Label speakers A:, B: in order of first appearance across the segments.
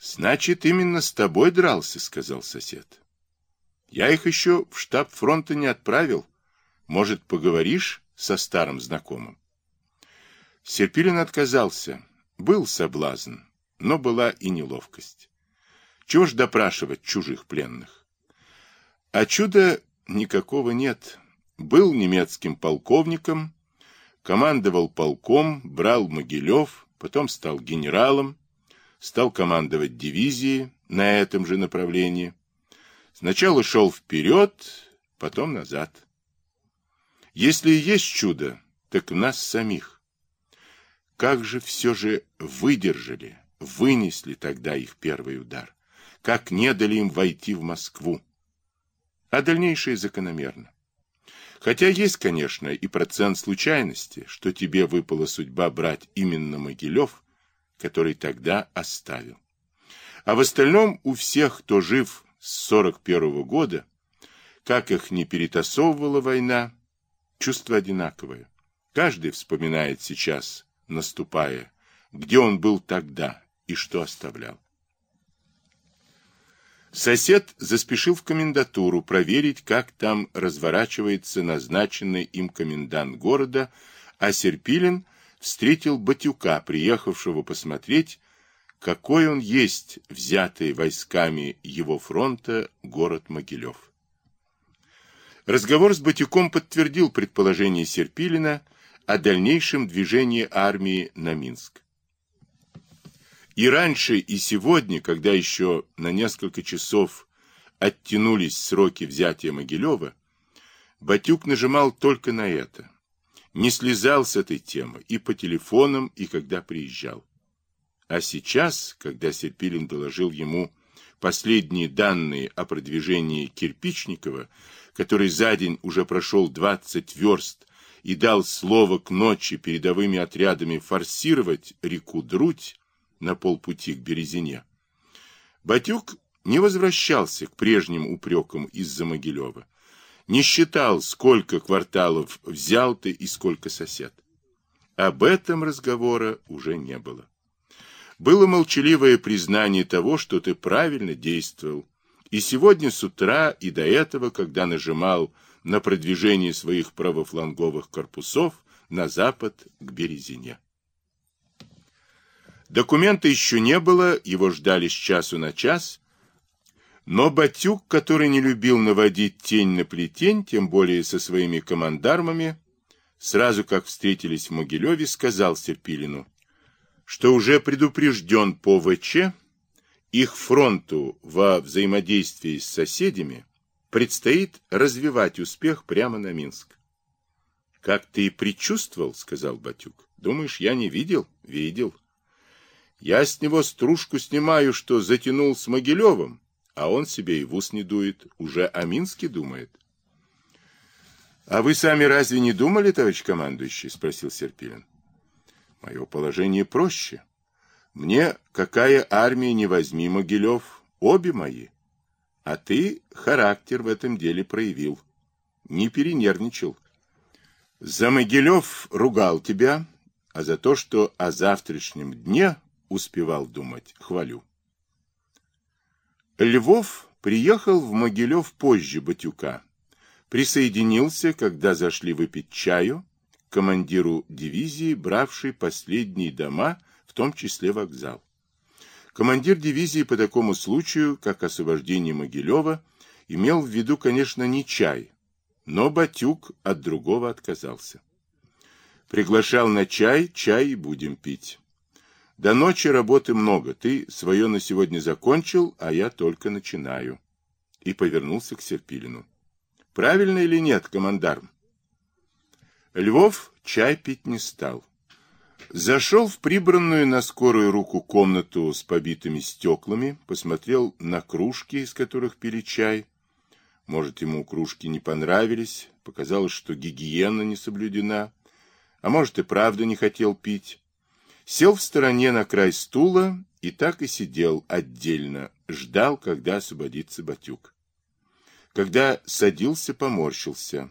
A: Значит, именно с тобой дрался, сказал сосед. Я их еще в штаб фронта не отправил. Может, поговоришь со старым знакомым? Серпилин отказался. Был соблазн, но была и неловкость. Чего ж допрашивать чужих пленных? А чуда никакого нет. Был немецким полковником, командовал полком, брал Могилев, потом стал генералом, стал командовать дивизией на этом же направлении. Сначала шел вперед, потом назад. Если и есть чудо, так в нас самих. Как же все же выдержали, вынесли тогда их первый удар? Как не дали им войти в Москву? А дальнейшее закономерно. Хотя есть, конечно, и процент случайности, что тебе выпала судьба брать именно Могилев, который тогда оставил. А в остальном у всех, кто жив с 41 -го года, как их не перетасовывала война, чувство одинаковое. Каждый вспоминает сейчас, наступая, где он был тогда и что оставлял. Сосед заспешил в комендатуру проверить, как там разворачивается назначенный им комендант города, а Серпилин встретил Батюка, приехавшего посмотреть, какой он есть, взятый войсками его фронта, город Могилев. Разговор с Батюком подтвердил предположение Серпилина о дальнейшем движении армии на Минск. И раньше, и сегодня, когда еще на несколько часов оттянулись сроки взятия Могилева, Батюк нажимал только на это. Не слезал с этой темы и по телефонам, и когда приезжал. А сейчас, когда Серпилин доложил ему последние данные о продвижении Кирпичникова, который за день уже прошел 20 верст и дал слово к ночи передовыми отрядами форсировать реку Друдь на полпути к Березине, Батюк не возвращался к прежним упрекам из-за Могилева, не считал, сколько кварталов взял ты и сколько сосед. Об этом разговора уже не было было молчаливое признание того, что ты правильно действовал. И сегодня с утра, и до этого, когда нажимал на продвижение своих правофланговых корпусов на запад к Березине. Документа еще не было, его ждали с часу на час, но Батюк, который не любил наводить тень на плетень, тем более со своими командармами, сразу как встретились в Могилеве, сказал Серпилину, что уже предупрежден по ВЧ, их фронту во взаимодействии с соседями предстоит развивать успех прямо на Минск. «Как ты и предчувствовал», — сказал Батюк. «Думаешь, я не видел?» «Видел. Я с него стружку снимаю, что затянул с Могилевым, а он себе и в ус не дует, уже о Минске думает». «А вы сами разве не думали, товарищ командующий?» — спросил Серпилин. Мое положение проще. Мне какая армия не возьми, Могилев, обе мои. А ты характер в этом деле проявил. Не перенервничал. За Могилев ругал тебя, а за то, что о завтрашнем дне успевал думать, хвалю. Львов приехал в Могилев позже Батюка. Присоединился, когда зашли выпить чаю, командиру дивизии, бравший последние дома, в том числе вокзал. Командир дивизии по такому случаю, как освобождение Могилева, имел в виду, конечно, не чай, но Батюк от другого отказался. Приглашал на чай, чай будем пить. До ночи работы много, ты свое на сегодня закончил, а я только начинаю. И повернулся к Серпилину. Правильно или нет, командарм? Львов чай пить не стал. Зашел в прибранную на скорую руку комнату с побитыми стеклами, посмотрел на кружки, из которых пили чай. Может, ему кружки не понравились, показалось, что гигиена не соблюдена, а может, и правда не хотел пить. Сел в стороне на край стула и так и сидел отдельно, ждал, когда освободится Батюк. Когда садился, поморщился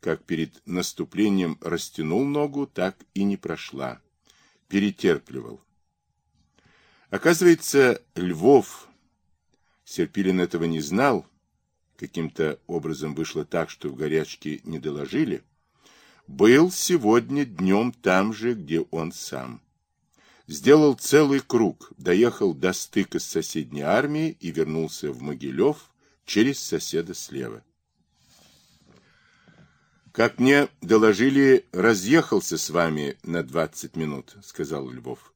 A: как перед наступлением растянул ногу, так и не прошла. Перетерпливал. Оказывается, Львов, Серпилин этого не знал, каким-то образом вышло так, что в горячке не доложили, был сегодня днем там же, где он сам. Сделал целый круг, доехал до стыка с соседней армией и вернулся в Могилев через соседа слева. «Как мне доложили, разъехался с вами на двадцать минут», — сказал Львов.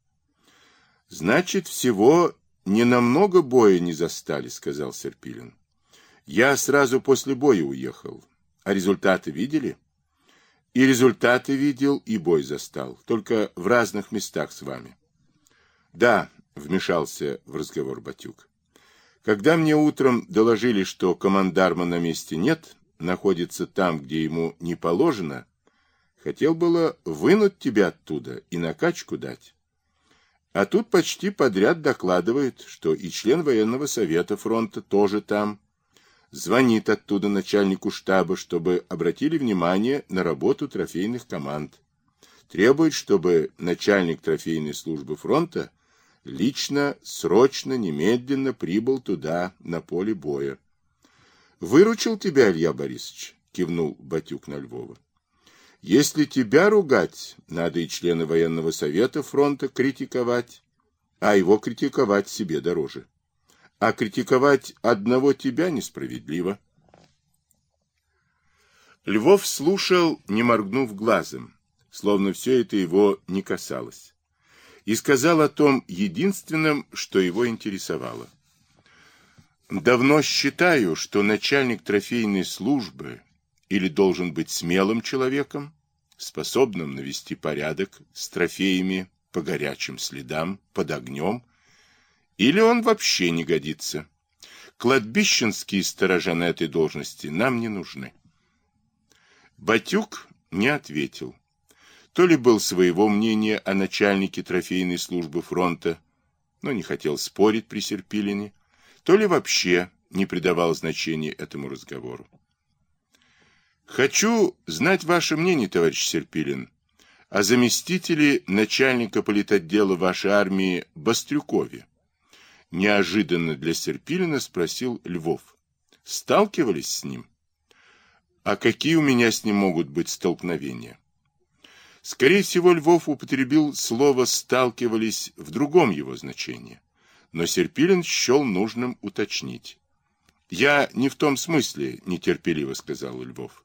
A: «Значит, всего не намного боя не застали», — сказал Серпилин. «Я сразу после боя уехал. А результаты видели?» «И результаты видел, и бой застал, только в разных местах с вами». «Да», — вмешался в разговор Батюк. «Когда мне утром доложили, что командарма на месте нет, находится там, где ему не положено, хотел было вынуть тебя оттуда и накачку дать. А тут почти подряд докладывают, что и член военного совета фронта тоже там. Звонит оттуда начальнику штаба, чтобы обратили внимание на работу трофейных команд. Требует, чтобы начальник трофейной службы фронта лично, срочно, немедленно прибыл туда, на поле боя. Выручил тебя, Илья Борисович, кивнул Батюк на Львова. Если тебя ругать, надо и члены военного совета фронта критиковать, а его критиковать себе дороже. А критиковать одного тебя несправедливо. Львов слушал, не моргнув глазом, словно все это его не касалось, и сказал о том единственном, что его интересовало. Давно считаю, что начальник трофейной службы или должен быть смелым человеком, способным навести порядок с трофеями по горячим следам, под огнем, или он вообще не годится. Кладбищенские сторожа на этой должности нам не нужны. Батюк не ответил. То ли был своего мнения о начальнике трофейной службы фронта, но не хотел спорить при Серпилине, то ли вообще не придавал значения этому разговору. Хочу знать ваше мнение, товарищ Серпилин, о заместителе начальника политотдела вашей армии Бастрюкове. Неожиданно для Серпилина спросил Львов. Сталкивались с ним? А какие у меня с ним могут быть столкновения? Скорее всего, Львов употребил слово «сталкивались» в другом его значении но Серпилин счел нужным уточнить. «Я не в том смысле», — нетерпеливо сказал Львов.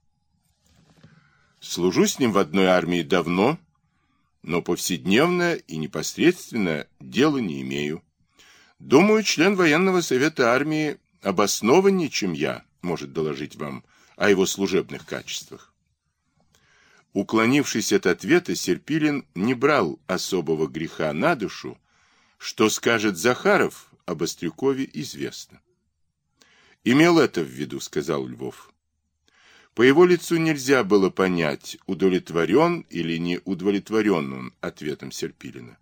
A: «Служу с ним в одной армии давно, но повседневно и непосредственно дела не имею. Думаю, член военного совета армии обоснованнее, чем я, может доложить вам о его служебных качествах». Уклонившись от ответа, Серпилин не брал особого греха на душу, что скажет Захаров об Острякове, известно. «Имел это в виду», — сказал Львов. По его лицу нельзя было понять, удовлетворен или не удовлетворен он ответом Серпилина.